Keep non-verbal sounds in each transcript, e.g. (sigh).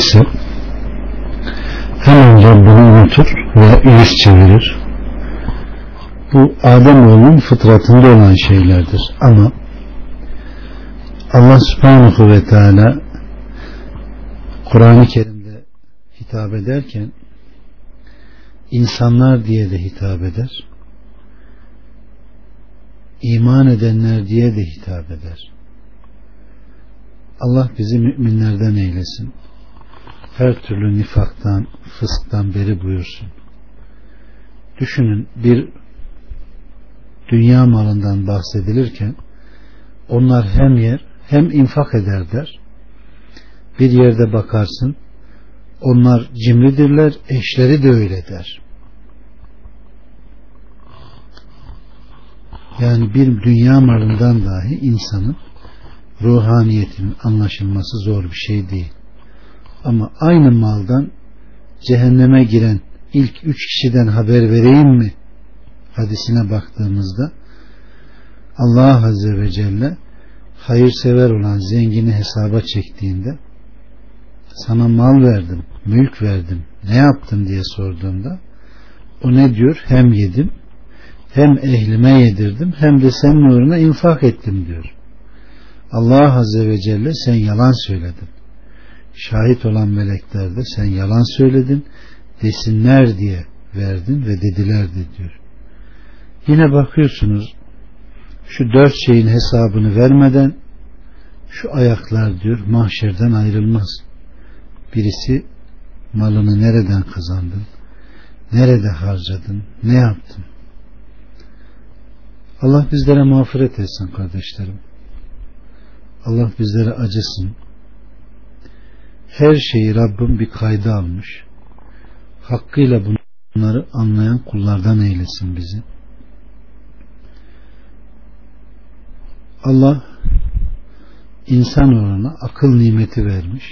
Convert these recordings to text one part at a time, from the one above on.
ise hemen Rabbini unutur ve yüz çevirir. Bu Ademoğlunun fıtratında olan şeylerdir. Ama Allah subhanahu ve teala Kur'an-ı Kerim'de hitap ederken insanlar diye de hitap eder. İman edenler diye de hitap eder. Allah bizi müminlerden eylesin. Her türlü nifaktan, fısktan beri buyursun. Düşünün bir dünya malından bahsedilirken onlar hem yer hem infak ederler. Bir yerde bakarsın onlar cimridirler, eşleri de öyle der. Yani bir dünya malından dahi insanın ruhaniyetinin anlaşılması zor bir şey değil. Ama aynı maldan cehenneme giren ilk üç kişiden haber vereyim mi hadisine baktığımızda Allah Azze ve Celle hayırsever olan zengini hesaba çektiğinde sana mal verdim, mülk verdim, ne yaptın diye sorduğunda o ne diyor? Hem yedim, hem ehlime yedirdim, hem de senin uğruna infak ettim diyor. Allah Azze ve Celle sen yalan söyledin. Şahit olan melekler de sen yalan söyledin desinler diye verdin ve dediler de diyor. Yine bakıyorsunuz şu dört şeyin hesabını vermeden şu ayaklar diyor mahşerden ayrılmaz. Birisi malını nereden kazandın? Nerede harcadın? Ne yaptın? Allah bizlere mağfiret etsin kardeşlerim. Allah bizlere acısın. Her şeyi Rabbim bir kayda almış. Hakkıyla bunları anlayan kullardan eylesin bizi. Allah insan olana akıl nimeti vermiş.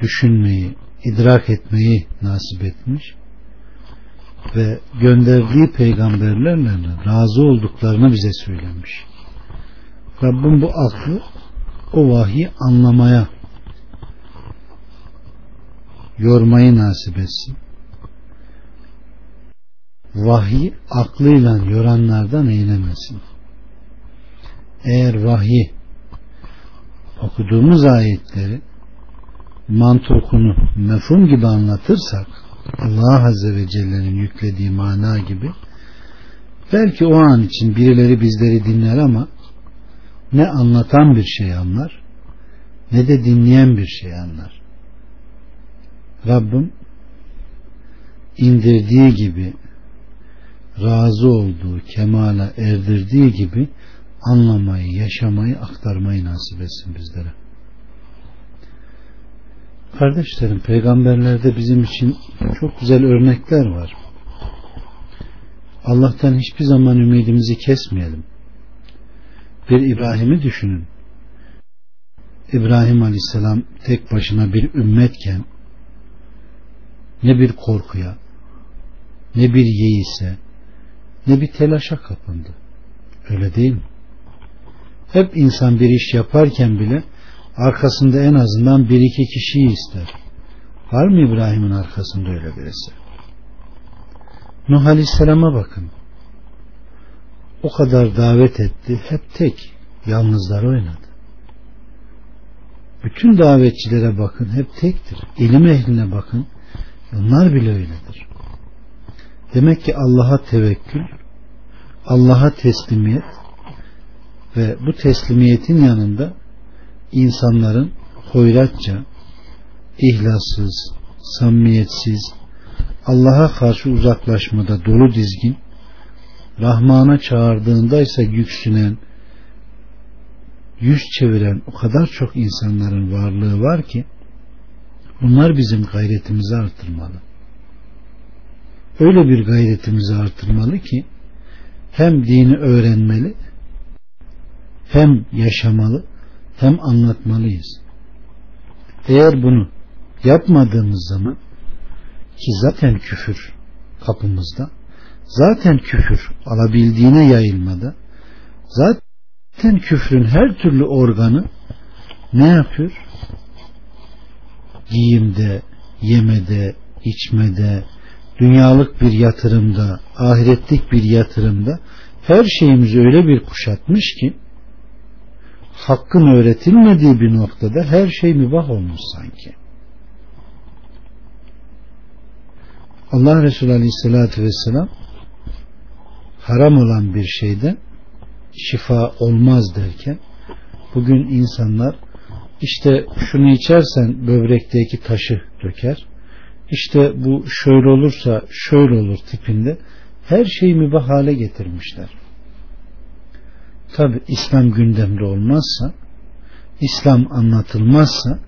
Düşünmeyi, idrak etmeyi nasip etmiş ve gönderdiği peygamberlerle razı olduklarını bize söylemiş. Rabbim bu aklı o vahyi anlamaya yormayı nasip etsin. Vahyi aklıyla yoranlardan eylemesin. Eğer vahyi okuduğumuz ayetleri mantukunu mefhum gibi anlatırsak Allah Azze ve Celle'nin yüklediği mana gibi belki o an için birileri bizleri dinler ama ne anlatan bir şey anlar ne de dinleyen bir şey anlar. Rabbim indirdiği gibi razı olduğu kemala erdirdiği gibi anlamayı, yaşamayı, aktarmayı nasip etsin bizlere. Kardeşlerim, peygamberlerde bizim için çok güzel örnekler var. Allah'tan hiçbir zaman ümidimizi kesmeyelim. Bir İbrahim'i düşünün. İbrahim Aleyhisselam tek başına bir ümmetken ne bir korkuya, ne bir yeise, ne bir telaşa kapındı. Öyle değil mi? Hep insan bir iş yaparken bile arkasında en azından bir iki kişiyi ister. Var mı İbrahim'in arkasında öyle birisi? Nuh Aleyhisselam'a bakın. O kadar davet etti. Hep tek. Yalnızlar oynadı. Bütün davetçilere bakın. Hep tektir. İlim ehline bakın. Onlar bile öyledir. Demek ki Allah'a tevekkül, Allah'a teslimiyet ve bu teslimiyetin yanında insanların hoyratça, ihlassız, samimiyetsiz, Allah'a karşı uzaklaşmada dolu dizgin, Rahman'a çağırdığında ise yüksünen, yüz çeviren o kadar çok insanların varlığı var ki bunlar bizim gayretimizi artırmalı. Öyle bir gayretimizi artırmalı ki hem dini öğrenmeli hem yaşamalı hem anlatmalıyız. Eğer bunu yapmadığımız zaman ki zaten küfür kapımızda zaten küfür alabildiğine yayılmada zaten küfrün her türlü organı ne yapıyor? Giyimde, yemede, içmede, dünyalık bir yatırımda, ahiretlik bir yatırımda her şeyimizi öyle bir kuşatmış ki hakkın öğretilmediği bir noktada her şey mübah olmuş sanki. Allah Resulü Aleyhisselatü Vesselam haram olan bir şeyde şifa olmaz derken bugün insanlar işte şunu içersen böbrekteki taşı döker işte bu şöyle olursa şöyle olur tipinde her şeyi mübah hale getirmişler. Tabi İslam gündemde olmazsa İslam anlatılmazsa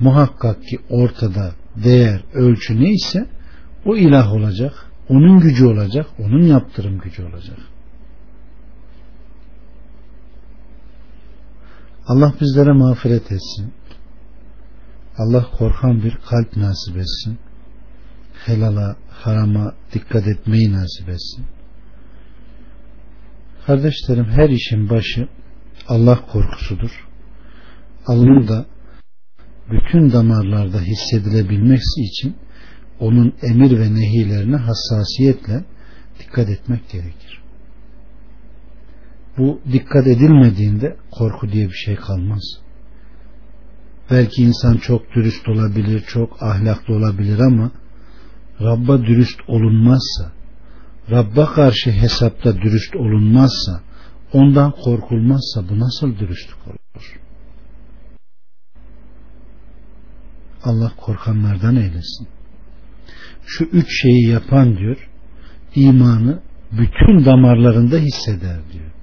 muhakkak ki ortada değer ölçü neyse o ilah olacak onun gücü olacak onun yaptırım gücü olacak Allah bizlere mağfiret etsin. Allah korkan bir kalp nasip etsin. Helala harama dikkat etmeyi nasip etsin. Kardeşlerim her işin başı Allah korkusudur. Allah'ın da bütün damarlarda hissedilebilmesi için onun emir ve nehilerine hassasiyetle dikkat etmek gerekir. Bu dikkat edilmediğinde korku diye bir şey kalmaz. Belki insan çok dürüst olabilir, çok ahlaklı olabilir ama Rabb'a dürüst olunmazsa, Rabb'a karşı hesapta dürüst olunmazsa, ondan korkulmazsa bu nasıl dürüstlük olur? Allah korkanlardan eylesin şu üç şeyi yapan diyor imanı bütün damarlarında hisseder diyor.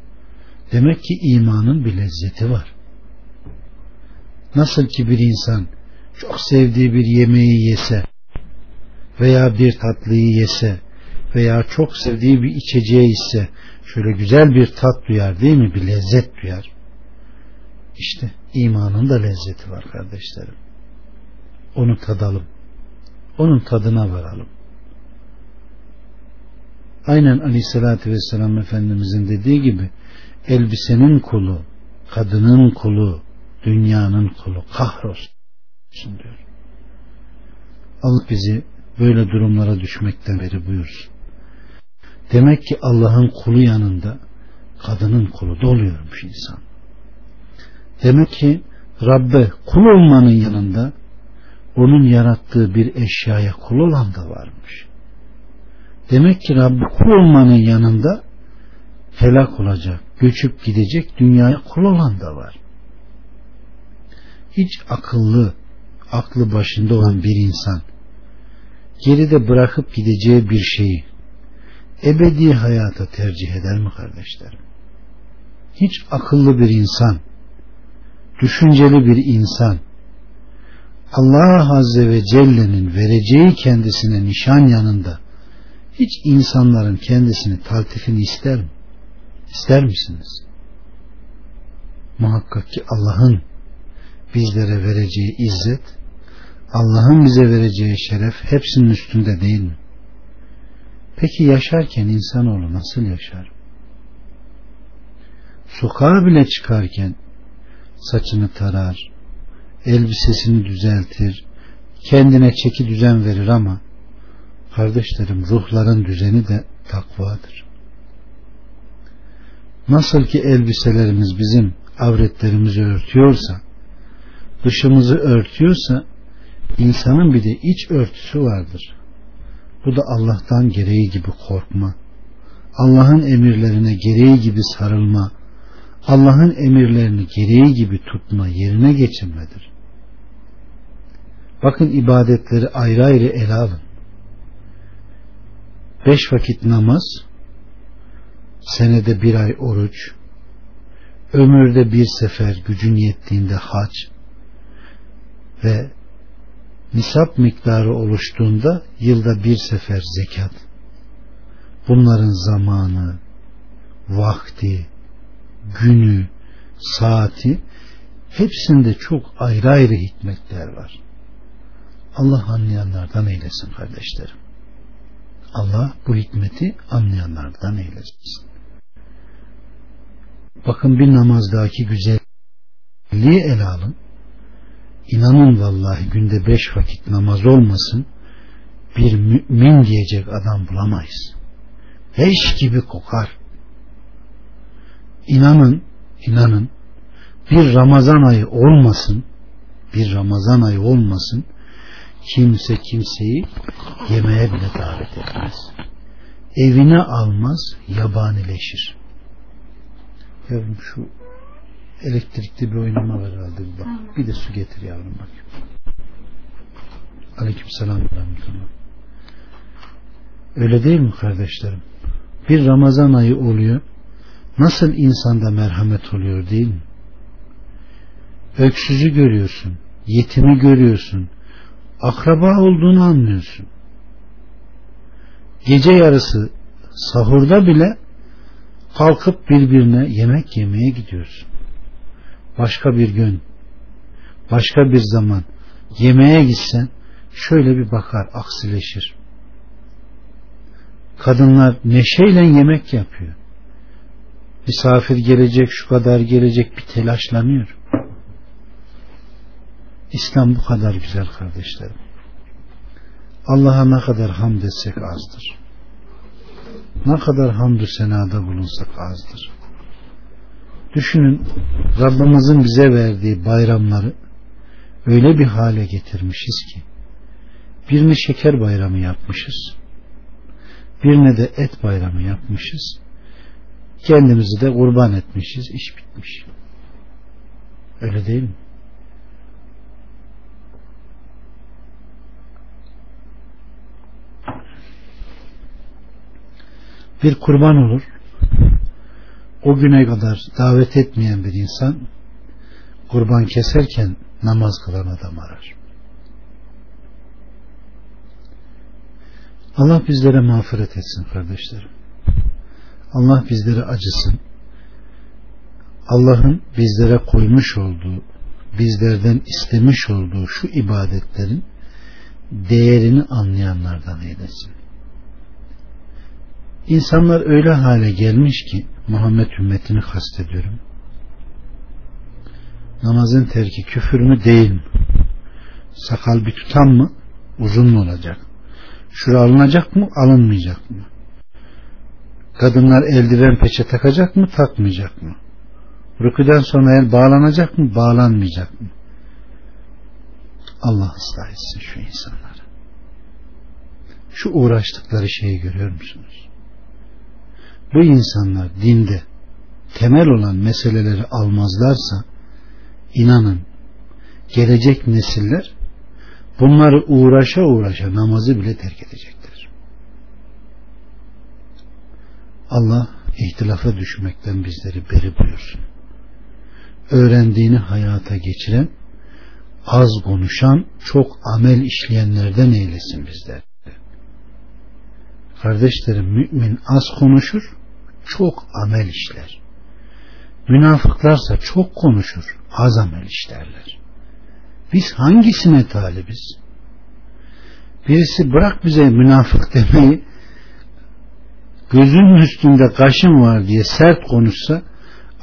Demek ki imanın bir lezzeti var. Nasıl ki bir insan çok sevdiği bir yemeği yese veya bir tatlıyı yese veya çok sevdiği bir içeceği ise şöyle güzel bir tat duyar değil mi? Bir lezzet duyar. İşte imanın da lezzeti var kardeşlerim. Onu tadalım onun tadına varalım. Aynen Aleyhisselatü Vesselam Efendimizin dediği gibi elbisenin kulu, kadının kulu, dünyanın kulu kahrolsun diyor. Allah bizi böyle durumlara düşmekten beri buyursun. Demek ki Allah'ın kulu yanında kadının kulu doluyormuş insan. Demek ki Rabbe kul olmanın yanında onun yarattığı bir eşyaya kul olan da varmış. Demek ki Rabbi kul olmanın yanında helak olacak, göçüp gidecek dünyaya kul olan da var. Hiç akıllı, aklı başında olan bir insan geride bırakıp gideceği bir şeyi ebedi hayata tercih eder mi kardeşlerim? Hiç akıllı bir insan, düşünceli bir insan, Allah Azze ve Celle'nin vereceği kendisine nişan yanında hiç insanların kendisini taltifini ister mi? İster misiniz? Muhakkak ki Allah'ın bizlere vereceği izzet, Allah'ın bize vereceği şeref hepsinin üstünde değil mi? Peki yaşarken insanoğlu nasıl yaşar? Sokağa bile çıkarken saçını tarar, elbisesini düzeltir, kendine çeki düzen verir ama kardeşlerim ruhların düzeni de takvadır. Nasıl ki elbiselerimiz bizim avretlerimizi örtüyorsa, dışımızı örtüyorsa, insanın bir de iç örtüsü vardır. Bu da Allah'tan gereği gibi korkma, Allah'ın emirlerine gereği gibi sarılma, Allah'ın emirlerini gereği gibi tutma, yerine geçirmedir. Bakın ibadetleri ayrı ayrı ele alın. Beş vakit namaz, senede bir ay oruç, ömürde bir sefer gücün yettiğinde hac ve nisap miktarı oluştuğunda yılda bir sefer zekat. Bunların zamanı, vakti, günü, saati hepsinde çok ayrı ayrı hikmetler var. Allah anlayanlardan eylesin kardeşlerim. Allah bu hikmeti anlayanlardan eylesin. Bakın bir namazdaki güzelliği ele alın. inanın vallahi günde beş vakit namaz olmasın bir mümin diyecek adam bulamayız. Leş gibi kokar. İnanın, inanın bir Ramazan ayı olmasın, bir Ramazan ayı olmasın kimse kimseyi yemeğe bile davet etmez. Evine almaz, yabanileşir. Yavrum şu elektrikli bir oynama var herhalde. Bak. Bir de su getir yavrum bak. Aleyküm selam. Öyle değil mi kardeşlerim? Bir Ramazan ayı oluyor. Nasıl insanda merhamet oluyor değil mi? Öksüzü görüyorsun. Yetimi görüyorsun. Akraba olduğunu anlıyorsun. Gece yarısı sahurda bile kalkıp birbirine yemek yemeye gidiyorsun. Başka bir gün, başka bir zaman yemeğe gitsen şöyle bir bakar, aksileşir. Kadınlar neşeyle yemek yapıyor. Misafir gelecek, şu kadar gelecek bir telaşlanıyor. İslam bu kadar güzel kardeşlerim. Allah'a ne kadar hamd etsek azdır. Ne kadar hamdü senada bulunsak azdır. Düşünün Rabbimizin bize verdiği bayramları öyle bir hale getirmişiz ki birini şeker bayramı yapmışız. Birine de et bayramı yapmışız. Kendimizi de kurban etmişiz. iş bitmiş. Öyle değil mi? Bir kurban olur. O güne kadar davet etmeyen bir insan kurban keserken namaz kılan adam arar. Allah bizlere mağfiret etsin kardeşlerim. Allah bizlere acısın. Allah'ın bizlere koymuş olduğu, bizlerden istemiş olduğu şu ibadetlerin değerini anlayanlardan eylesin. İnsanlar öyle hale gelmiş ki Muhammed ümmetini kastediyorum. Namazın terki küfür mü değil mi? Sakal bir tutan mı? Uzun mu olacak? Şura alınacak mı? Alınmayacak mı? Kadınlar eldiven peçe takacak mı? Takmayacak mı? Rüküden sonra el bağlanacak mı? Bağlanmayacak mı? Allah ıslah etsin şu insanları. Şu uğraştıkları şeyi görüyor musunuz? Bu insanlar dinde temel olan meseleleri almazlarsa inanın gelecek nesiller bunları uğraşa uğraşa namazı bile terk edecekler. Allah ihtilafa düşmekten bizleri beri buyursun. Öğrendiğini hayata geçiren, az konuşan, çok amel işleyenlerden eylesin bizler. Kardeşlerim mümin az konuşur, çok amel işler. Münafıklarsa çok konuşur, az amel işlerler. Biz hangisine talibiz? Birisi bırak bize münafık demeyi gözünün üstünde kaşın var diye sert konuşsa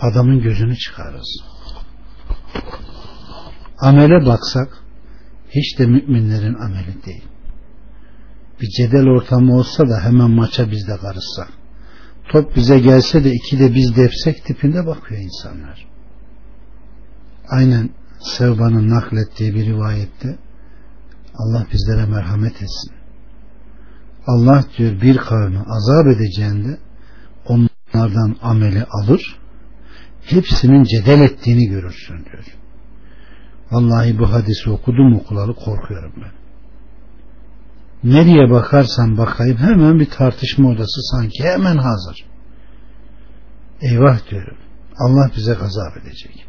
adamın gözünü çıkarırız. Amele baksak hiç de müminlerin ameli değil. Bir cedel ortamı olsa da hemen maça biz de karışsak. Top bize gelse de iki de biz depsek tipinde bakıyor insanlar. Aynen Sevban'ın naklettiği bir rivayette Allah bizlere merhamet etsin. Allah diyor bir karını azap edeceğinde onlardan ameli alır hepsinin cedel ettiğini görürsün diyor. Vallahi bu hadisi okudum okulalı korkuyorum ben. Nereye bakarsan bakayım hemen bir tartışma odası sanki hemen hazır. Eyvah diyorum. Allah bize gazap edecek.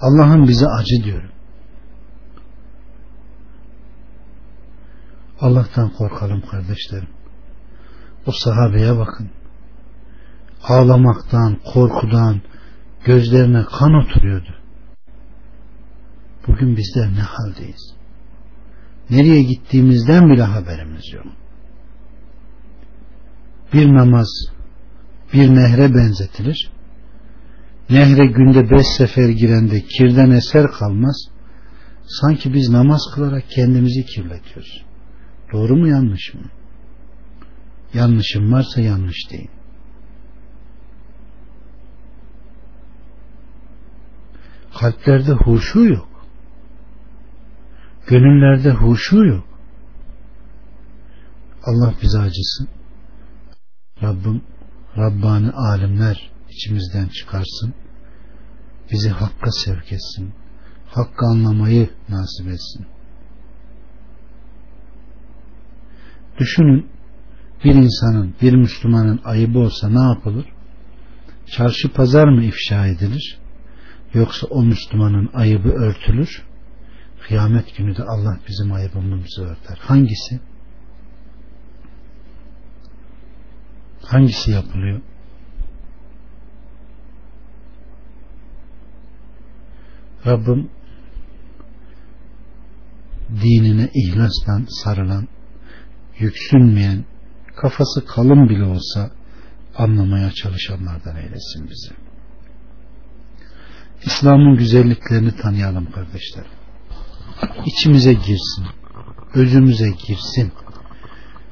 Allah'ın bize acı diyorum. Allah'tan korkalım kardeşlerim. O sahabeye bakın. Ağlamaktan, korkudan gözlerine kan oturuyordu. Bugün bizler ne haldeyiz? Nereye gittiğimizden bile haberimiz yok. Bir namaz bir nehre benzetilir. Nehre günde beş sefer girende kirden eser kalmaz. Sanki biz namaz kılarak kendimizi kirletiyoruz. Doğru mu yanlış mı? Yanlışım varsa yanlış değil. Kalplerde huşu yok. Gönüllerde huşu yok. Allah bize acısın. Rabbim Rabbani alimler içimizden çıkarsın. Bizi hakka sevk etsin. Hakkı anlamayı nasip etsin. Düşünün bir insanın, bir Müslümanın ayıbı olsa ne yapılır? Çarşı pazar mı ifşa edilir? Yoksa o Müslümanın ayıbı örtülür? Kıyamet günü de Allah bizim ayıbımızı örter. Hangisi? Hangisi yapılıyor? Rabbim dinine ihlastan sarılan, yüksünmeyen, kafası kalın bile olsa anlamaya çalışanlardan eylesin bizi. İslam'ın güzelliklerini tanıyalım kardeşler. İçimize girsin, özümüze girsin,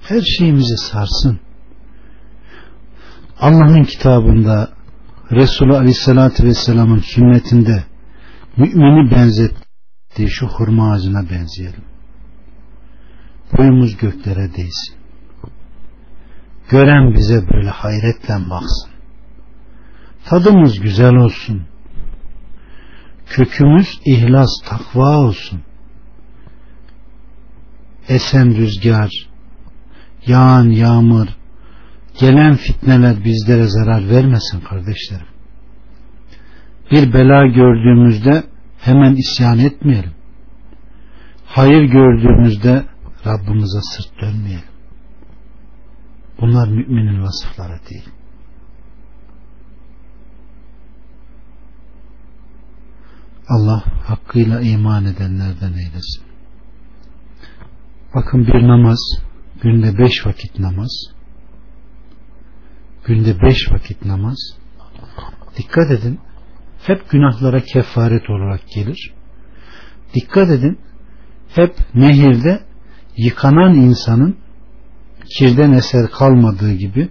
her şeyimizi sarsın. Allah'ın kitabında Resulü Aleyhisselatü Vesselam'ın sünnetinde mümini benzettiği şu hurma ağacına benzeyelim. Boyumuz göklere değsin. Gören bize böyle hayretle baksın. Tadımız güzel olsun. Kökümüz ihlas, takva olsun. Esen rüzgar, yağan yağmur, gelen fitneler bizlere zarar vermesin kardeşlerim. Bir bela gördüğümüzde hemen isyan etmeyelim. Hayır gördüğümüzde Rabbimize sırt dönmeyelim. Bunlar müminin vasıfları değil. Allah hakkıyla iman edenlerden eylesin. Bakın bir namaz, günde beş vakit namaz, günde beş vakit namaz, dikkat edin, hep günahlara kefaret olarak gelir. Dikkat edin, hep nehirde yıkanan insanın kirden eser kalmadığı gibi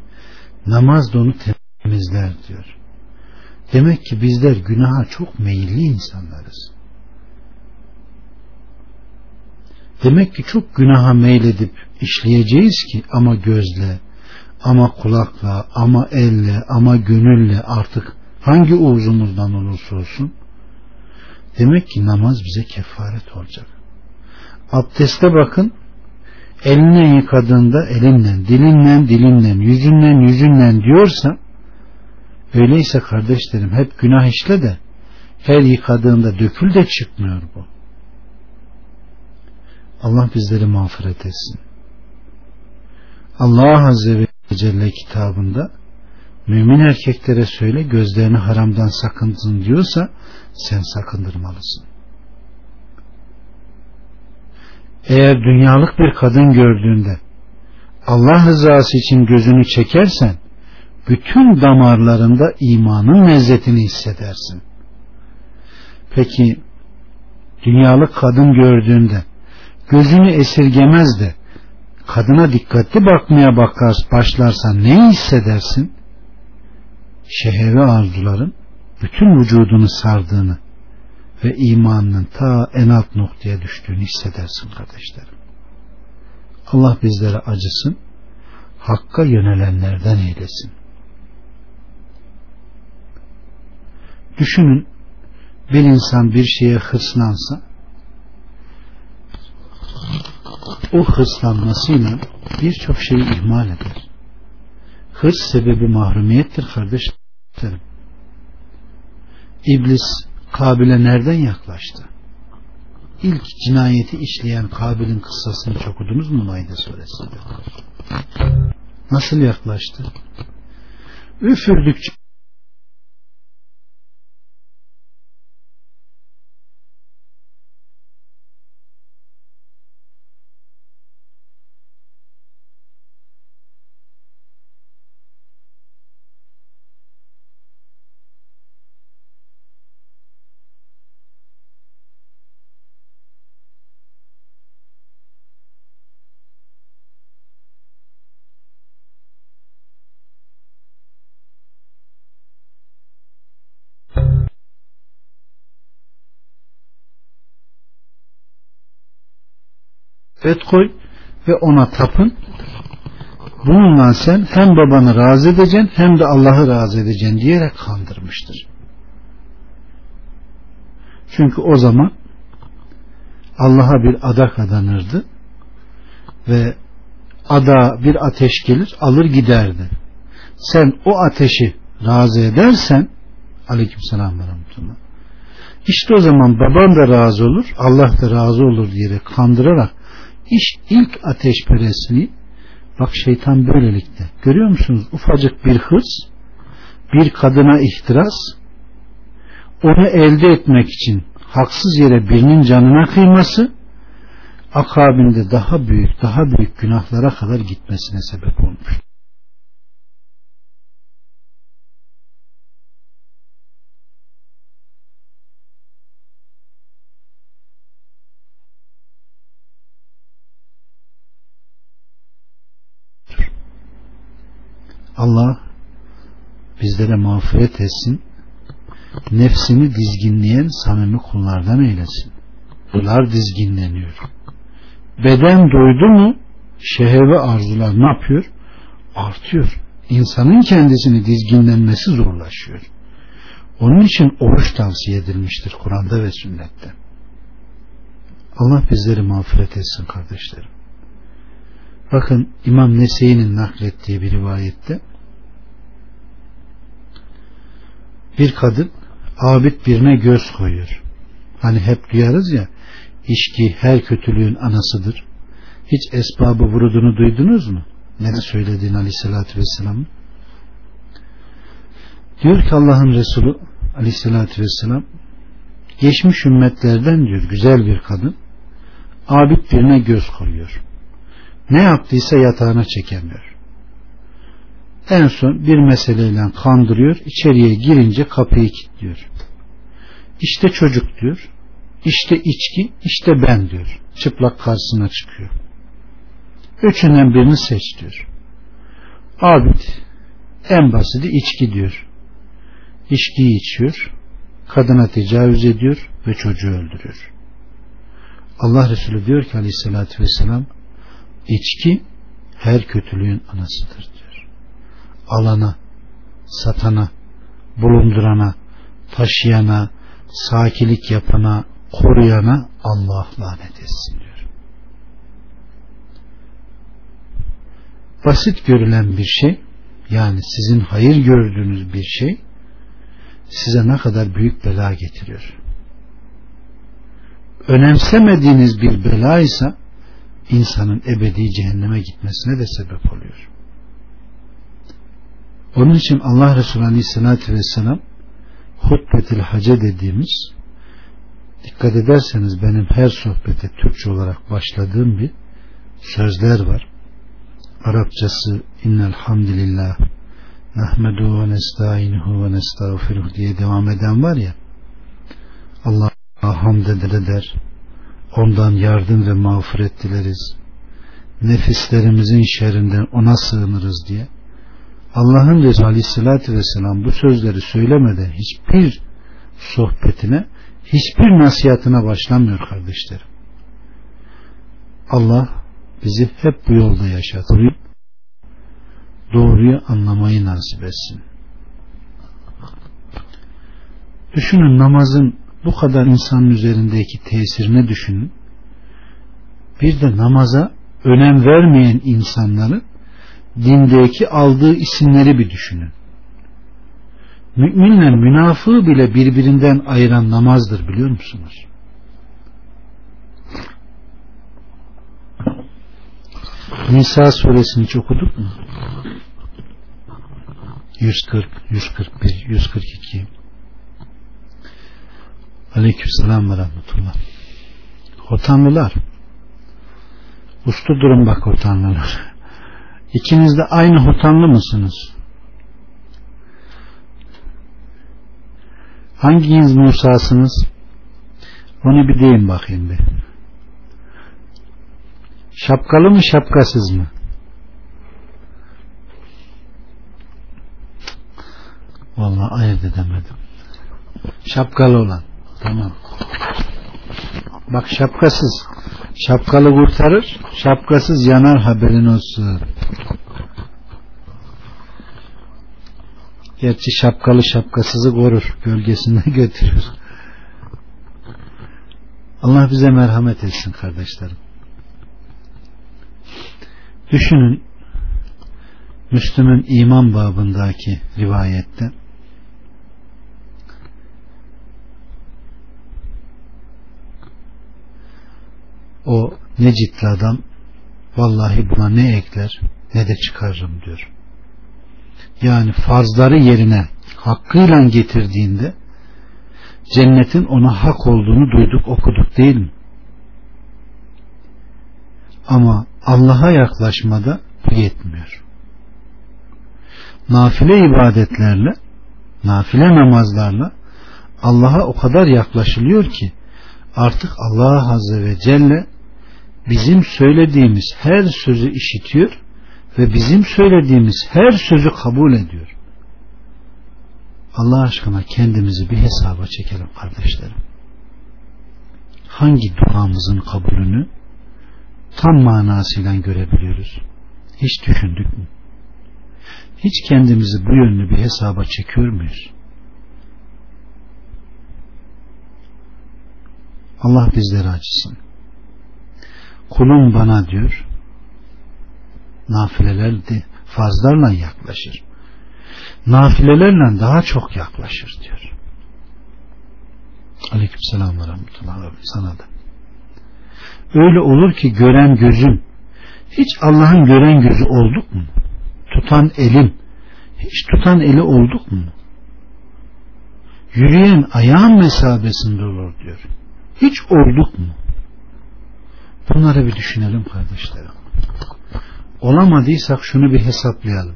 namaz da onu temizler diyor. Demek ki bizler günaha çok meyilli insanlarız. Demek ki çok günaha meyledip işleyeceğiz ki ama gözle, ama kulakla, ama elle, ama gönülle artık hangi uzumuzdan olursa olsun demek ki namaz bize kefaret olacak. Abdeste bakın eline yıkadığında elinle, dilinle, dilinle, yüzünle, yüzünle diyorsa öyleyse kardeşlerim hep günah işle de her yıkadığında dökül de çıkmıyor bu. Allah bizleri mağfiret etsin. Allah Azze ve Celle kitabında mümin erkeklere söyle gözlerini haramdan sakındın diyorsa sen sakındırmalısın. Eğer dünyalık bir kadın gördüğünde Allah rızası için gözünü çekersen bütün damarlarında imanın lezzetini hissedersin. Peki dünyalık kadın gördüğünde gözünü esirgemez de kadına dikkatli bakmaya bakar, başlarsan ne hissedersin? Şehevi arzuların bütün vücudunu sardığını ve imanının ta en alt noktaya düştüğünü hissedersin kardeşlerim. Allah bizlere acısın, hakka yönelenlerden eylesin. Düşünün, bir insan bir şeye hırslansa, o hırslanmasıyla birçok şeyi ihmal eder. Hırs sebebi mahrumiyettir kardeşlerim. İblis Kabil'e nereden yaklaştı? İlk cinayeti işleyen Kabil'in kıssasını çok okudunuz mu Maide suresinde? Nasıl yaklaştı? Üfürdükçe et koy ve ona tapın. Bununla sen hem babanı razı edeceksin hem de Allah'ı razı edeceksin diyerek kandırmıştır. Çünkü o zaman Allah'a bir adak adanırdı ve ada bir ateş gelir alır giderdi. Sen o ateşi razı edersen aleykümselam ve rahmetullah işte o zaman baban da razı olur Allah da razı olur diyerek kandırarak iş ilk ateşperestliği bak şeytan böylelikle görüyor musunuz ufacık bir hırs bir kadına ihtiras onu elde etmek için haksız yere birinin canına kıyması akabinde daha büyük daha büyük günahlara kadar gitmesine sebep olmuş. Allah bizlere mağfiret etsin nefsini dizginleyen samimi kullardan eylesin. Bunlar dizginleniyor. Beden doydu mu şehve arzular ne yapıyor? Artıyor. İnsanın kendisini dizginlenmesi zorlaşıyor. Onun için oruç tavsiye edilmiştir Kur'an'da ve sünnette. Allah bizleri mağfiret etsin kardeşlerim. Bakın İmam Nese'nin naklettiği bir rivayette bir kadın abid birine göz koyuyor. Hani hep duyarız ya içki her kötülüğün anasıdır. Hiç esbabı vurudunu duydunuz mu? Ne söylediğini aleyhissalatü vesselam. Diyor ki Allah'ın Resulü aleyhissalatü vesselam geçmiş ümmetlerden diyor güzel bir kadın abid birine göz koyuyor. Ne yaptıysa yatağına çekemiyor. En son bir meseleyle kandırıyor. içeriye girince kapıyı kilitliyor. İşte çocuk diyor. İşte içki, işte ben diyor. Çıplak karşısına çıkıyor. Üçünden birini seç diyor. Abid en basiti içki diyor. İçkiyi içiyor. Kadına tecavüz ediyor ve çocuğu öldürüyor. Allah Resulü diyor ki aleyhissalatü vesselam içki her kötülüğün anasıdır diyor. Alana, satana, bulundurana, taşıyana, sakilik yapana, koruyana Allah lanet etsin diyor. Basit görülen bir şey yani sizin hayır gördüğünüz bir şey size ne kadar büyük bela getiriyor. Önemsemediğiniz bir bela ise insanın ebedi cehenneme gitmesine de sebep oluyor. Onun için Allah Resulü Aleyhisselatü Vesselam hutbetil hace dediğimiz dikkat ederseniz benim her sohbete Türkçe olarak başladığım bir sözler var. Arapçası innel hamdülillah nahmedu ve nesta'inuhu ve nestağfiruh diye devam eden var ya Allah'a hamd eder ondan yardım ve mağfiret dileriz nefislerimizin şerrinden ona sığınırız diye Allah'ın Resulü Aleyhisselatü Vesselam bu sözleri söylemeden hiçbir sohbetine hiçbir nasihatine başlamıyor kardeşlerim. Allah bizi hep bu yolda yaşatır. Doğruyu anlamayı nasip etsin. Düşünün namazın bu kadar insanın üzerindeki tesirine düşünün. Bir de namaza önem vermeyen insanların dindeki aldığı isimleri bir düşünün. Müminle münafığı bile birbirinden ayıran namazdır biliyor musunuz? Nisa suresini hiç okuduk mu? 140, 141, 142 Aleykümselam ve rahmetullah Hotanlılar Uslu durun bak hotanlılar İkiniz de aynı hotanlı mısınız? Hanginiz Musa'sınız? Onu bir deyin bakayım bir. Şapkalı mı şapkasız mı? Vallahi ayırt edemedim. Şapkalı olan. Tamam. Bak şapkasız. Şapkalı kurtarır, şapkasız yanar haberin olsun. Gerçi şapkalı şapkasızı korur, gölgesinde (laughs) götürür. Allah bize merhamet etsin kardeşlerim. Düşünün Müslüm'ün iman babındaki rivayette o Necitli adam vallahi buna ne ekler ne de çıkarırım diyor. Yani farzları yerine hakkıyla getirdiğinde cennetin ona hak olduğunu duyduk okuduk değil mi? Ama Allah'a yaklaşmada bu yetmiyor. Nafile ibadetlerle, nafile namazlarla Allah'a o kadar yaklaşılıyor ki artık Allah Azze ve Celle bizim söylediğimiz her sözü işitiyor ve bizim söylediğimiz her sözü kabul ediyor. Allah aşkına kendimizi bir hesaba çekelim kardeşlerim. Hangi duamızın kabulünü tam manasıyla görebiliyoruz? Hiç düşündük mü? Hiç kendimizi bu yönlü bir hesaba çekiyor muyuz? Allah bizleri acısın. Kulum bana diyor nafileler de fazlarla yaklaşır. Nafilelerle daha çok yaklaşır diyor. Aleyküm selam ve sana da. Öyle olur ki gören gözüm hiç Allah'ın gören gözü olduk mu? Tutan elim hiç tutan eli olduk mu? Yürüyen ayağın mesabesinde olur diyor. Hiç olduk mu? Bunları bir düşünelim kardeşlerim. Olamadıysak şunu bir hesaplayalım.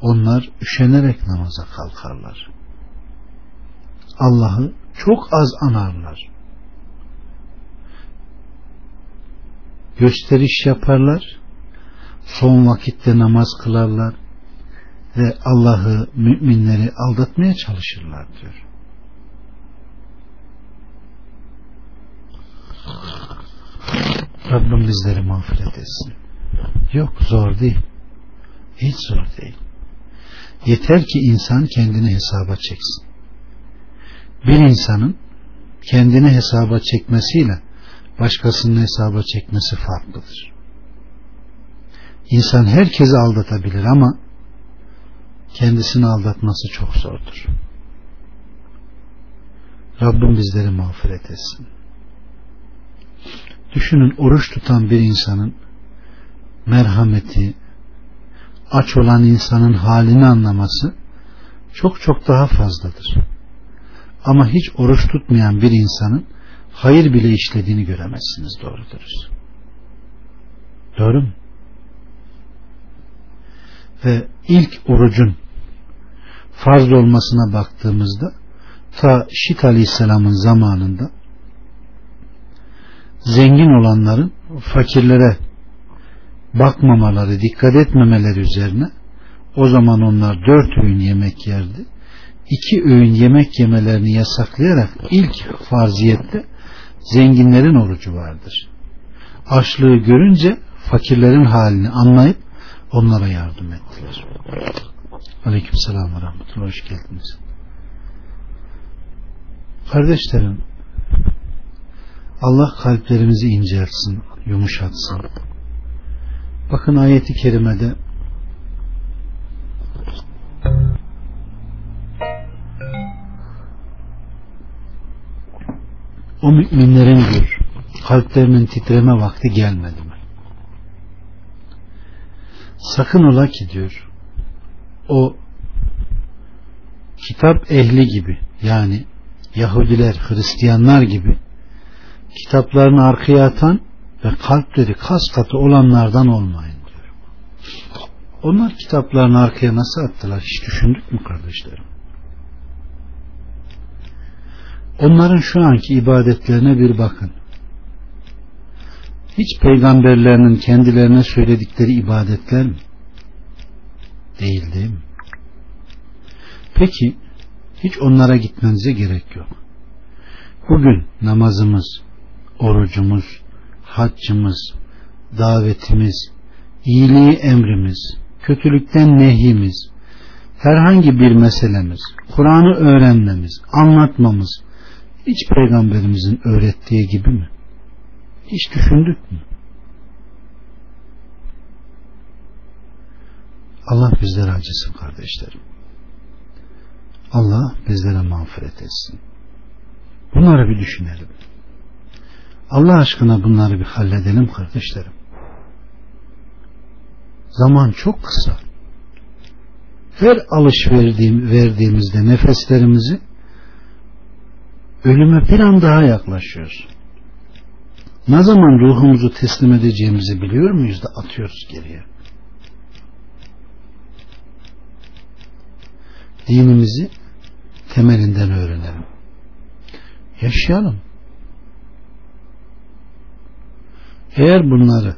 Onlar üşenerek namaza kalkarlar. Allah'ı çok az anarlar. Gösteriş yaparlar. Son vakitte namaz kılarlar ve Allah'ı müminleri aldatmaya çalışırlar diyor. Rabbim bizleri mağfiret etsin. Yok zor değil. Hiç zor değil. Yeter ki insan kendini hesaba çeksin. Bir insanın kendini hesaba çekmesiyle başkasının hesaba çekmesi farklıdır. İnsan herkesi aldatabilir ama kendisini aldatması çok zordur. Rabbim bizleri mağfiret etsin. Düşünün oruç tutan bir insanın merhameti, aç olan insanın halini anlaması çok çok daha fazladır. Ama hiç oruç tutmayan bir insanın hayır bile işlediğini göremezsiniz doğrudur. Doğru mu? Ve ilk orucun farz olmasına baktığımızda ta Şit Aleyhisselam'ın zamanında zengin olanların fakirlere bakmamaları, dikkat etmemeleri üzerine o zaman onlar dört öğün yemek yerdi. İki öğün yemek yemelerini yasaklayarak ilk farziyette zenginlerin orucu vardır. Açlığı görünce fakirlerin halini anlayıp onlara yardım ettiler. Aleyküm selam ve rahmetullah. Hoş geldiniz. Kardeşlerim Allah kalplerimizi inceltsin, yumuşatsın. Bakın ayeti kerimede o müminlerin diyor kalplerinin titreme vakti gelmedi mi? Sakın ola ki diyor o kitap ehli gibi yani Yahudiler, Hristiyanlar gibi kitaplarını arkaya atan ve kalpleri kas katı olanlardan olmayın diyor. Onlar kitaplarını arkaya nasıl attılar hiç düşündük mü kardeşlerim? Onların şu anki ibadetlerine bir bakın. Hiç peygamberlerinin kendilerine söyledikleri ibadetler mi? Değil değil mi? Peki hiç onlara gitmenize gerek yok. Bugün namazımız, orucumuz, haccımız, davetimiz, iyiliği emrimiz, kötülükten nehyimiz, herhangi bir meselemiz, Kur'an'ı öğrenmemiz, anlatmamız hiç peygamberimizin öğrettiği gibi mi? Hiç düşündük mü? Allah bizlere acısın kardeşlerim. Allah bizlere mağfiret etsin. Bunları bir düşünelim. Allah aşkına bunları bir halledelim kardeşlerim. Zaman çok kısa. Her alış verdiğim, verdiğimizde nefeslerimizi ölüme bir an daha yaklaşıyoruz. Ne zaman ruhumuzu teslim edeceğimizi biliyor muyuz da atıyoruz geriye. Dinimizi temelinden öğrenelim. Yaşayalım. Eğer bunları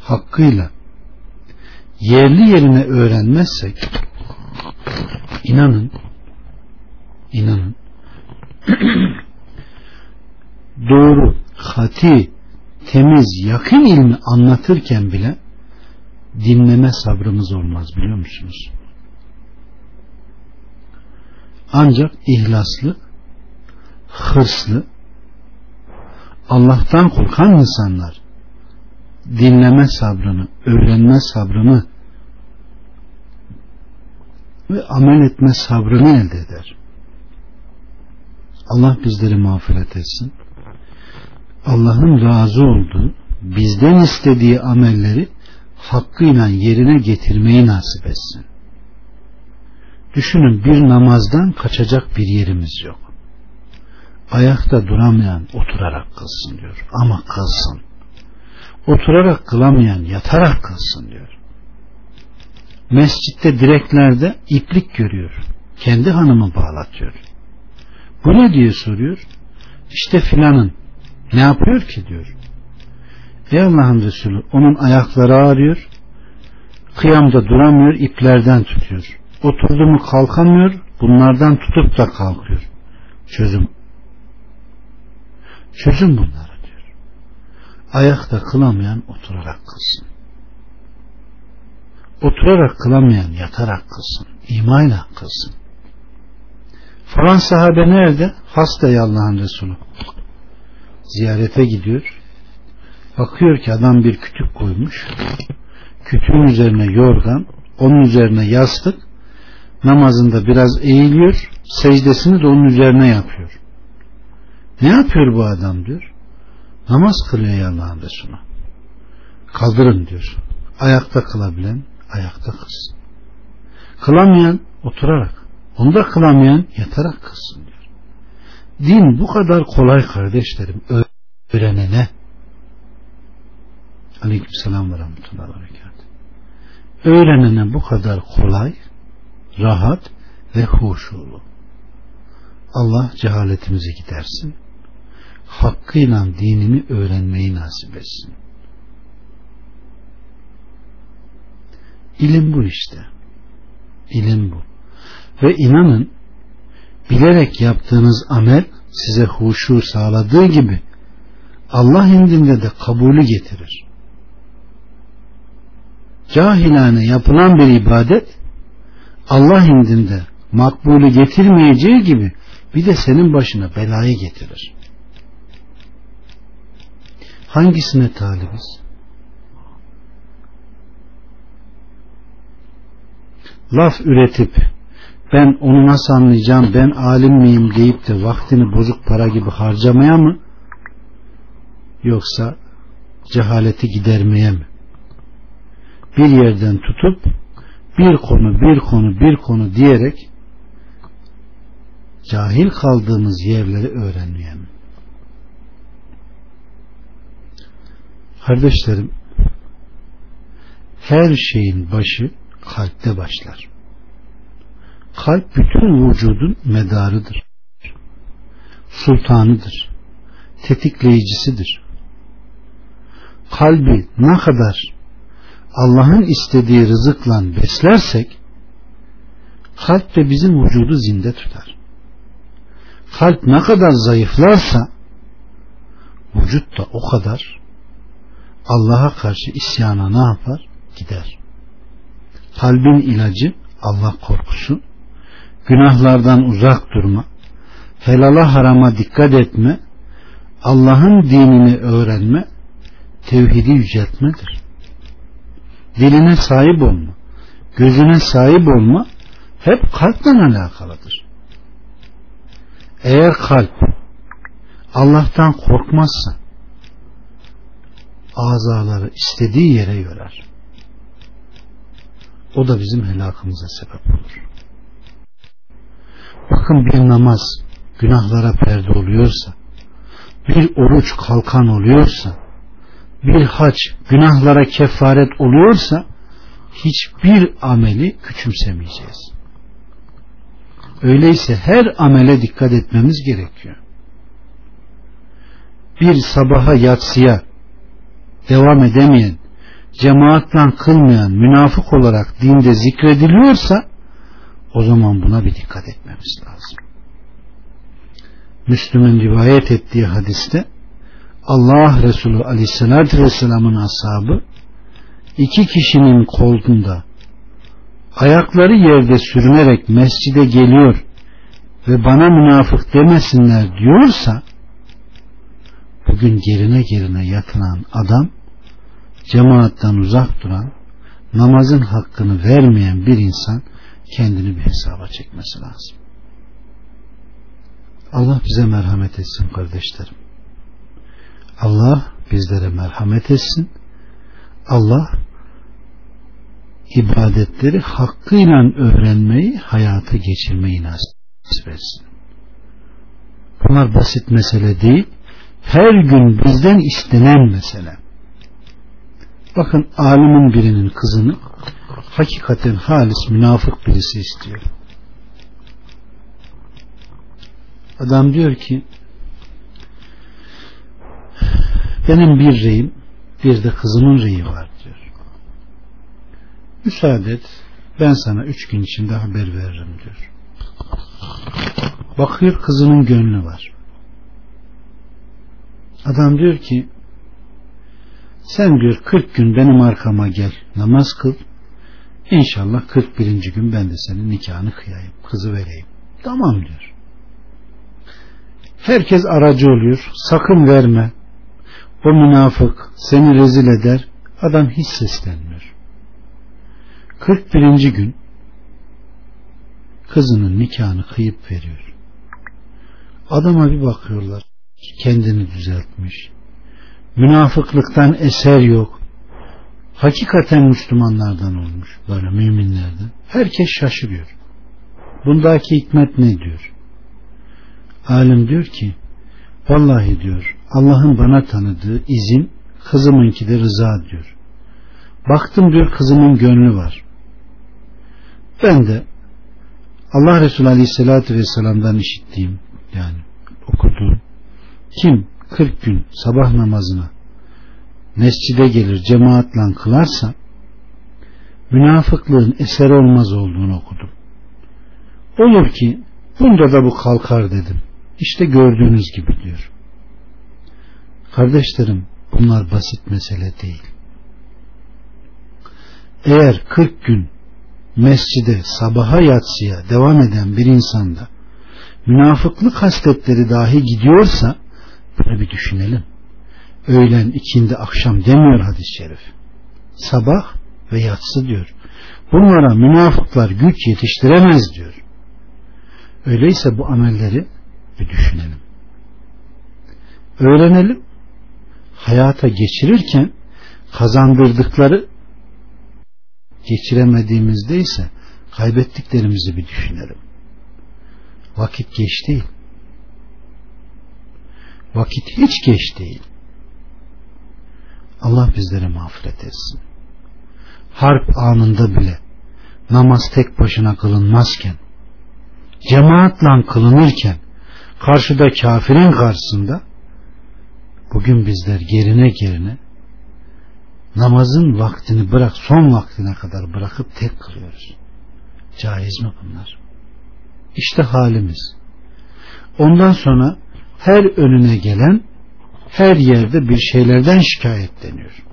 hakkıyla yerli yerine öğrenmezsek inanın inanın (clears throat) doğru, hati, temiz, yakın ilmi anlatırken bile dinleme sabrımız olmaz biliyor musunuz? Ancak ihlaslı, hırslı, Allah'tan korkan insanlar dinleme sabrını, öğrenme sabrını ve amel etme sabrını elde eder. Allah bizleri mağfiret etsin. Allah'ın razı olduğu, bizden istediği amelleri hakkıyla yerine getirmeyi nasip etsin. Düşünün bir namazdan kaçacak bir yerimiz yok. Ayakta duramayan oturarak kılsın diyor. Ama kılsın. Oturarak kılamayan yatarak kılsın diyor. Mescitte direklerde iplik görüyor. Kendi hanımı bağlatıyor. Bu ne diye soruyor. İşte filanın. Ne yapıyor ki diyor. Ey Allah'ın Resulü onun ayakları ağrıyor. Kıyamda duramıyor iplerden tutuyor. Oturdu mu kalkamıyor. Bunlardan tutup da kalkıyor. Çözüm. Çözüm bunları diyor. Ayakta kılamayan oturarak kılsın. Oturarak kılamayan yatarak kılsın. İmayla kılsın. Falan sahabe nerede? Hasta Allah'ın Resulü. Ziyarete gidiyor. Bakıyor ki adam bir kütük koymuş. Kütüğün üzerine yorgan, onun üzerine yastık, namazında biraz eğiliyor, secdesini de onun üzerine yapıyor. Ne yapıyor bu adam diyor. Namaz kılıyor Allah'ın Resulü. Kaldırın diyor. Ayakta kılabilen ayakta kılsın. Kılamayan oturarak. Onu da kılamayan yatarak kılsın diyor. Din bu kadar kolay kardeşlerim. Öğrenene. Aleyküm selam ve rahmetullahi ve Öğrenene bu kadar kolay, rahat ve huşulu. Allah cehaletimizi gidersin. Hakkıyla dinini öğrenmeyi nasip etsin. İlim bu işte. İlim bu. Ve inanın bilerek yaptığınız amel size huşu sağladığı gibi Allah indinde de kabulü getirir. Cahilane yapılan bir ibadet Allah indinde makbulü getirmeyeceği gibi bir de senin başına belayı getirir. Hangisine talibiz? Laf üretip ben onu nasıl anlayacağım ben alim miyim deyip de vaktini bozuk para gibi harcamaya mı yoksa cehaleti gidermeye mi bir yerden tutup bir konu bir konu bir konu diyerek cahil kaldığımız yerleri öğrenmeye mi kardeşlerim her şeyin başı kalpte başlar kalp bütün vücudun medarıdır. Sultanıdır. Tetikleyicisidir. Kalbi ne kadar Allah'ın istediği rızıkla beslersek kalp de bizim vücudu zinde tutar. Kalp ne kadar zayıflarsa vücut da o kadar Allah'a karşı isyana ne yapar? Gider. Kalbin ilacı Allah korkusu, günahlardan uzak durma, helala harama dikkat etme, Allah'ın dinini öğrenme, tevhidi yüceltmedir. Diline sahip olma, gözüne sahip olma hep kalple alakalıdır. Eğer kalp Allah'tan korkmazsa azaları istediği yere yorar. O da bizim helakımıza sebep olur. Bakın bir namaz günahlara perde oluyorsa, bir oruç kalkan oluyorsa, bir haç günahlara kefaret oluyorsa, hiçbir ameli küçümsemeyeceğiz. Öyleyse her amele dikkat etmemiz gerekiyor. Bir sabaha yatsıya devam edemeyen, cemaatle kılmayan münafık olarak dinde zikrediliyorsa o zaman buna bir dikkat etmemiz lazım. Müslüm'ün rivayet ettiği hadiste Allah Resulü Aleyhisselatü Vesselam'ın ashabı iki kişinin koltuğunda ayakları yerde sürünerek mescide geliyor ve bana münafık demesinler diyorsa bugün gerine gerine yatıran adam cemaatten uzak duran namazın hakkını vermeyen bir insan kendini bir hesaba çekmesi lazım. Allah bize merhamet etsin kardeşlerim. Allah bizlere merhamet etsin. Allah ibadetleri hakkıyla öğrenmeyi, hayata geçirmeyi nasip etsin. Bunlar basit mesele değil. Her gün bizden istenen mesele. Bakın alimin birinin kızını hakikaten halis münafık birisi istiyor. Adam diyor ki benim bir reyim bir de kızımın reyi var diyor. Müsaade et ben sana üç gün içinde haber veririm diyor. Bakıyor kızının gönlü var. Adam diyor ki sen diyor 40 gün benim arkama gel namaz kıl İnşallah 41. gün ben de senin nikahını kıyayım kızı vereyim. Tamam diyor. Herkes aracı oluyor. Sakın verme. O münafık seni rezil eder. Adam hiç seslenmiyor. 41. gün kızının nikahını kıyıp veriyor. Adama bir bakıyorlar. Kendini düzeltmiş. Münafıklıktan eser yok. Hakikaten Müslümanlardan olmuş. Böyle müminlerden. Herkes şaşırıyor. Bundaki hikmet ne diyor? Alim diyor ki vallahi diyor Allah'ın bana tanıdığı izin kızımınki de rıza diyor. Baktım diyor kızımın gönlü var. Ben de Allah Resulü Aleyhisselatü Vesselam'dan işittiğim yani okuduğum kim 40 gün sabah namazına mescide gelir cemaatle kılarsa münafıklığın eser olmaz olduğunu okudum. Olur ki bunda da bu kalkar dedim. İşte gördüğünüz gibi diyor. Kardeşlerim bunlar basit mesele değil. Eğer 40 gün mescide sabaha yatsıya devam eden bir insanda münafıklık hasletleri dahi gidiyorsa bunu bir düşünelim. Öğlen, ikindi, akşam demiyor hadis-i şerif. Sabah ve yatsı diyor. Bunlara münafıklar güç yetiştiremez diyor. Öyleyse bu amelleri bir düşünelim. Öğrenelim. Hayata geçirirken kazandırdıkları geçiremediğimizde ise kaybettiklerimizi bir düşünelim. Vakit geç değil. Vakit hiç geç değil. Allah bizlere mağfiret etsin. Harp anında bile namaz tek başına kılınmazken cemaatle kılınırken karşıda kafirin karşısında bugün bizler gerine gerine namazın vaktini bırak son vaktine kadar bırakıp tek kılıyoruz. Caiz mi bunlar? İşte halimiz. Ondan sonra her önüne gelen her yerde bir şeylerden şikayetleniyor.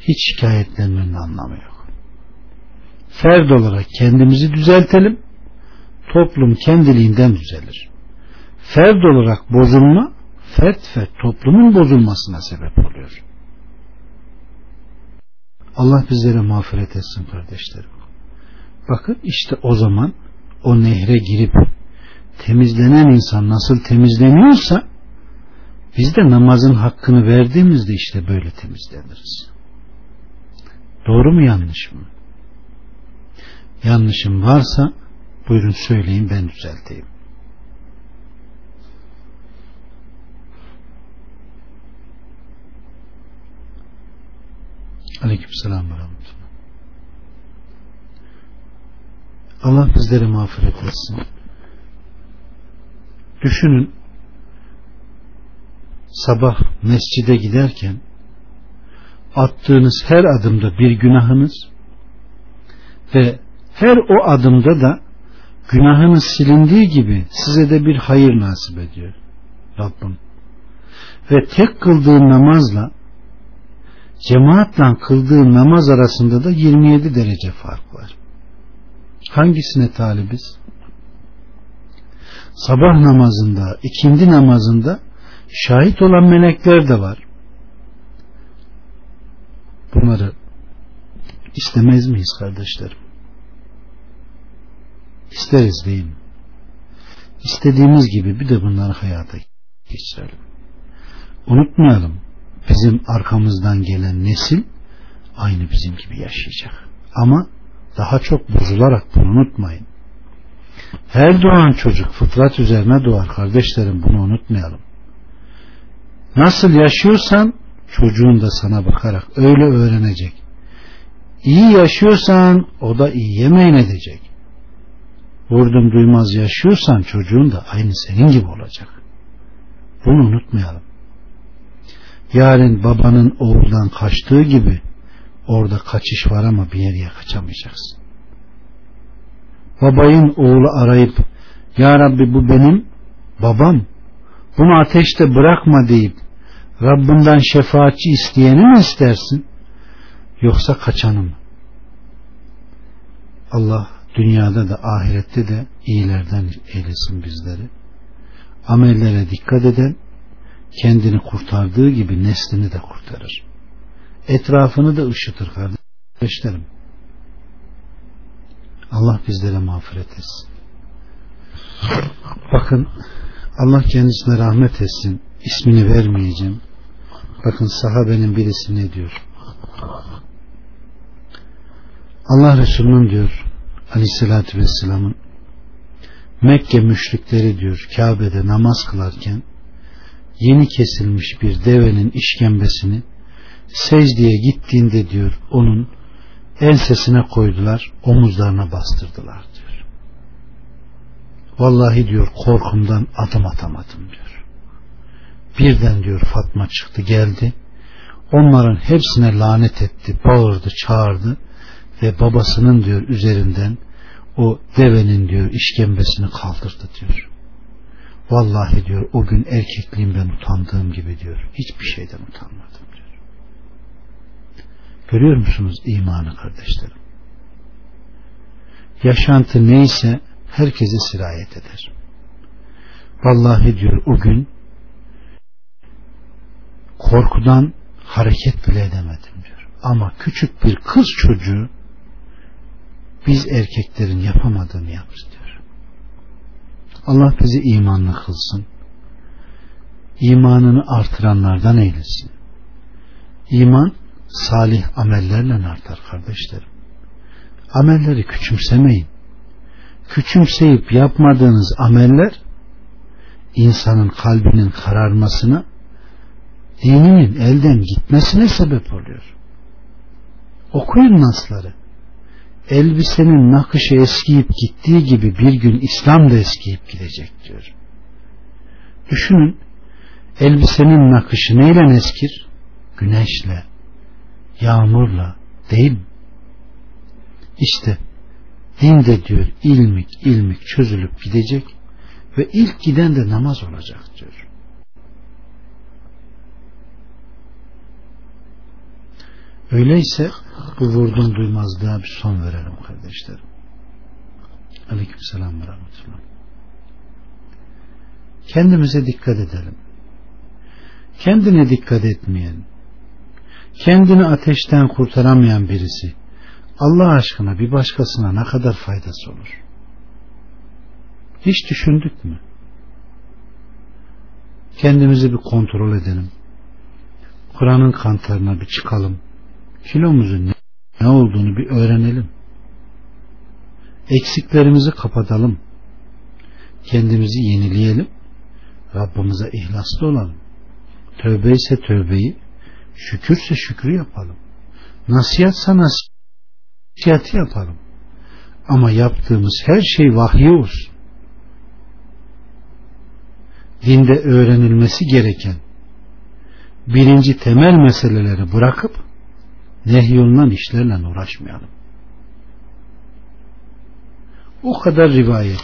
Hiç şikayetlenmenin anlamı yok. Ferd olarak kendimizi düzeltelim, toplum kendiliğinden düzelir. Ferd olarak bozulma, fert fert toplumun bozulmasına sebep oluyor. Allah bizlere mağfiret etsin kardeşlerim. Bakın işte o zaman o nehre girip temizlenen insan nasıl temizleniyorsa biz de namazın hakkını verdiğimizde işte böyle temizleniriz. Doğru mu yanlış mı? Yanlışım varsa buyurun söyleyin ben düzelteyim. Aleyküm selam ve Allah bizleri mağfiret etsin. Düşünün sabah mescide giderken attığınız her adımda bir günahınız ve her o adımda da günahınız silindiği gibi size de bir hayır nasip ediyor Rabbim. Ve tek kıldığın namazla cemaatle kıldığın namaz arasında da 27 derece fark var. Hangisine talibiz? Sabah namazında, ikindi namazında şahit olan melekler de var. Bunları istemez miyiz kardeşlerim? İsteriz değil mi? İstediğimiz gibi bir de bunları hayata geçirelim. Unutmayalım bizim arkamızdan gelen nesil aynı bizim gibi yaşayacak. Ama daha çok bozularak bunu unutmayın. Her doğan çocuk fıtrat üzerine doğar kardeşlerim bunu unutmayalım. Nasıl yaşıyorsan çocuğun da sana bakarak öyle öğrenecek. İyi yaşıyorsan o da iyi yemeğin edecek. Vurdum duymaz yaşıyorsan çocuğun da aynı senin gibi olacak. Bunu unutmayalım. Yarın babanın oğuldan kaçtığı gibi orada kaçış var ama bir yere kaçamayacaksın. Babayın oğlu arayıp Ya Rabbi bu benim babam bunu ateşte bırakma deyip Rabbinden şefaatçi isteyeni mi istersin? Yoksa kaçanı mı? Allah dünyada da ahirette de iyilerden eylesin bizleri. Amellere dikkat eden kendini kurtardığı gibi neslini de kurtarır. Etrafını da ışıtır kardeşlerim. Allah bizlere mağfiret etsin. Bakın Allah kendisine rahmet etsin. İsmini vermeyeceğim. Bakın sahabenin birisi ne diyor? Allah Resulü'nün diyor Aleyhisselatü Vesselam'ın Mekke müşrikleri diyor Kabe'de namaz kılarken yeni kesilmiş bir devenin işkembesini secdeye gittiğinde diyor onun ensesine koydular omuzlarına bastırdılar diyor. Vallahi diyor korkumdan adım atamadım diyor. Birden diyor Fatma çıktı geldi. Onların hepsine lanet etti, bağırdı, çağırdı ve babasının diyor üzerinden o devenin diyor işkembesini kaldırdı diyor. Vallahi diyor o gün erkekliğimden utandığım gibi diyor. Hiçbir şeyden utanmadım diyor. Görüyor musunuz imanı kardeşlerim? Yaşantı neyse herkese sirayet eder. Vallahi diyor o gün korkudan hareket bile edemedim diyor. Ama küçük bir kız çocuğu biz erkeklerin yapamadığını yaptı diyor. Allah bizi imanlı kılsın. İmanını artıranlardan eylesin. İman salih amellerle artar kardeşlerim. Amelleri küçümsemeyin. Küçümseyip yapmadığınız ameller insanın kalbinin kararmasına dininin elden gitmesine sebep oluyor. Okuyun nasları elbisenin nakışı eskiyip gittiği gibi bir gün İslam da eskiyip gidecek diyor. Düşünün elbisenin nakışı neyle eskir? Güneşle, yağmurla değil mi? İşte din de diyor ilmik ilmik çözülüp gidecek ve ilk giden de namaz olacak diyor. Öyleyse bu vurdum duymazlığa bir son verelim kardeşlerim. Aleyküm selam ve rahmetullah. Kendimize dikkat edelim. Kendine dikkat etmeyen, kendini ateşten kurtaramayan birisi Allah aşkına bir başkasına ne kadar faydası olur? Hiç düşündük mü? Kendimizi bir kontrol edelim. Kur'an'ın kantarına bir çıkalım. Kilomuzun ne, olduğunu bir öğrenelim. Eksiklerimizi kapatalım. Kendimizi yenileyelim. Rabbimize ihlaslı olalım. Tövbe ise tövbeyi, şükürse şükrü yapalım. Nasihatsa nasihati yapalım. Ama yaptığımız her şey vahiy olsun. Dinde öğrenilmesi gereken birinci temel meseleleri bırakıp nehyolunan işlerle uğraşmayalım. O kadar rivayet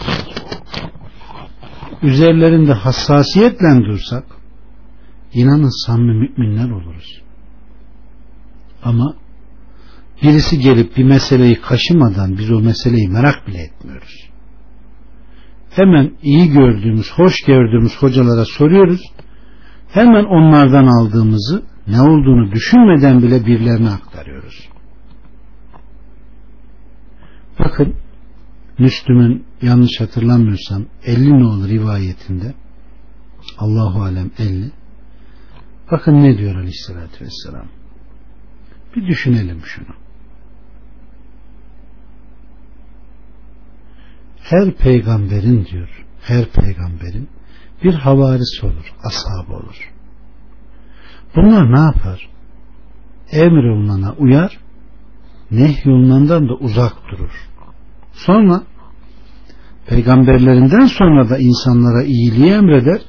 üzerlerinde hassasiyetle dursak inanın samimi müminler oluruz. Ama birisi gelip bir meseleyi kaşımadan biz o meseleyi merak bile etmiyoruz. Hemen iyi gördüğümüz, hoş gördüğümüz hocalara soruyoruz. Hemen onlardan aldığımızı ne olduğunu düşünmeden bile birilerine aktarıyoruz. Bakın Müslüm'ün yanlış hatırlamıyorsam 50 nolu rivayetinde Allahu alem 50 bakın ne diyor aleyhissalatü vesselam. Bir düşünelim şunu. Her peygamberin diyor her peygamberin bir havarisi olur ashabı olur. Bunlar ne yapar? Emir olunana uyar nehyolunandan da uzak durur. Sonra peygamberlerinden sonra da insanlara iyiliği emreder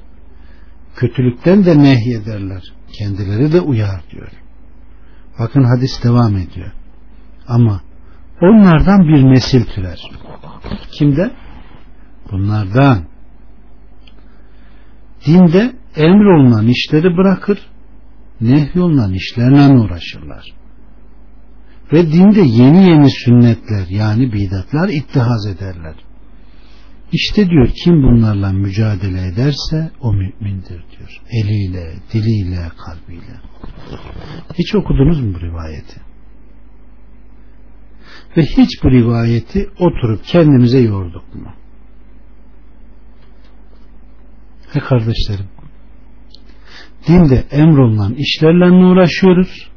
kötülükten de nehyederler kendileri de uyar diyor. Bakın hadis devam ediyor. Ama onlardan bir nesil türer. Kimde? bunlardan. Dinde emrolunan işleri bırakır nehyolunan işlerle uğraşırlar. Ve dinde yeni yeni sünnetler yani bidatlar ittihaz ederler işte diyor kim bunlarla mücadele ederse o mümindir diyor. Eliyle, diliyle, kalbiyle. Hiç okudunuz mu bu rivayeti? Ve hiç bu rivayeti oturup kendimize yorduk mu? He kardeşlerim, dinde emrolunan işlerle uğraşıyoruz,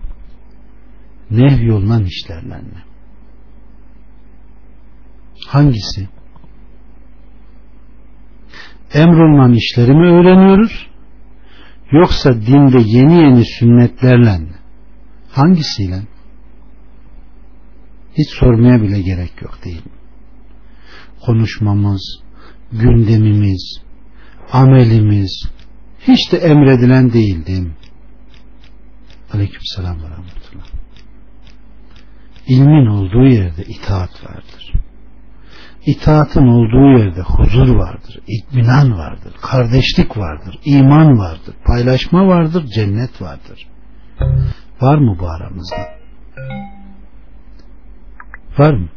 nehyolunan işlerle. Hangisi? Emrolunan işleri mi öğreniyoruz yoksa dinde yeni yeni sünnetlerle mi? Hangisiyle? Hiç sormaya bile gerek yok değil mi? Konuşmamız, gündemimiz, amelimiz hiç de emredilen değil değil mi? Aleyküm selam ve rahmetullah. İlmin olduğu yerde itaat vardır. İtaatın olduğu yerde huzur vardır, itminan vardır, kardeşlik vardır, iman vardır, paylaşma vardır, cennet vardır. Var mı bu aramızda? Var mı?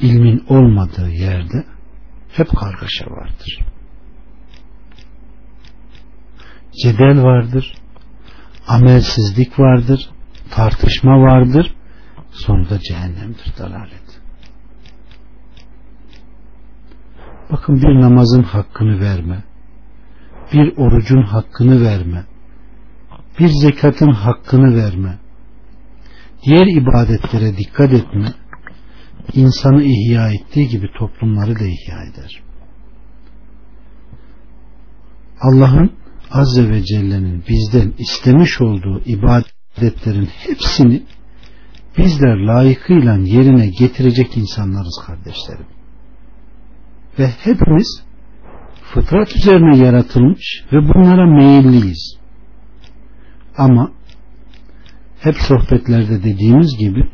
İlmin olmadığı yerde hep kargaşa vardır. Cedel vardır, amelsizlik vardır, tartışma vardır, sonunda cehennemdir dalalet. Bakın bir namazın hakkını verme, bir orucun hakkını verme, bir zekatın hakkını verme, diğer ibadetlere dikkat etme, insanı ihya ettiği gibi toplumları da ihya eder. Allah'ın Azze ve Celle'nin bizden istemiş olduğu ibadetlerin hepsini bizler layıkıyla yerine getirecek insanlarız kardeşlerim ve hepimiz fıtrat üzerine yaratılmış ve bunlara meyilliyiz. Ama hep sohbetlerde dediğimiz gibi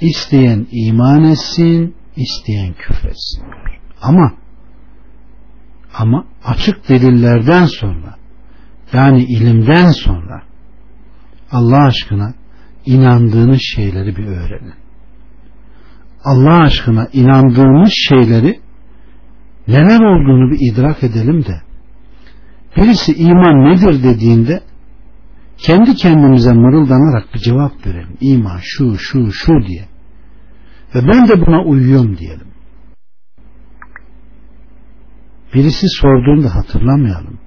isteyen iman etsin, isteyen küfretsin. Ama ama açık delillerden sonra yani ilimden sonra Allah aşkına inandığınız şeyleri bir öğrenin. Allah aşkına inandığımız şeyleri neler olduğunu bir idrak edelim de birisi iman nedir dediğinde kendi kendimize mırıldanarak bir cevap verelim. İman şu şu şu diye. Ve ben de buna uyuyorum diyelim. Birisi sorduğunda hatırlamayalım.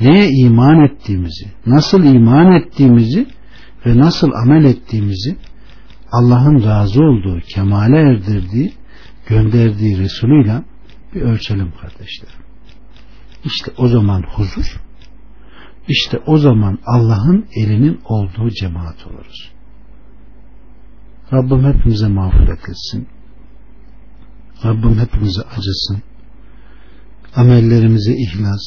Neye iman ettiğimizi, nasıl iman ettiğimizi ve nasıl amel ettiğimizi Allah'ın razı olduğu, kemale erdirdiği, gönderdiği Resulüyle bir ölçelim kardeşlerim. İşte o zaman huzur, işte o zaman Allah'ın elinin olduğu cemaat oluruz. Rabbim hepimize mağfiret etsin. Rabbim hepimize acısın. Amellerimize ihlas,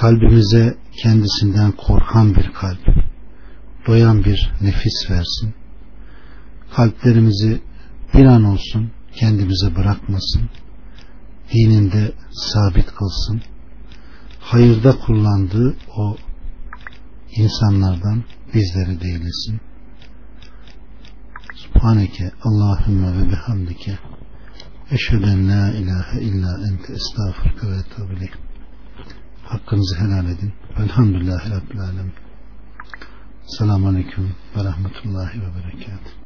kalbimize kendisinden korkan bir kalp, doyan bir nefis versin. Kalplerimizi bir an olsun kendimize bırakmasın. Dininde sabit kılsın. Hayırda kullandığı o insanlardan bizleri değilsin. Subhaneke Allahümme ve bihamdike Eşheden la ilahe illa ente estağfurke ve etûbü Hakkınızı helal edin. Velhamdülillahi Rabbil Alemin. Selamun Aleyküm ve Rahmetullahi ve Berekatuhu.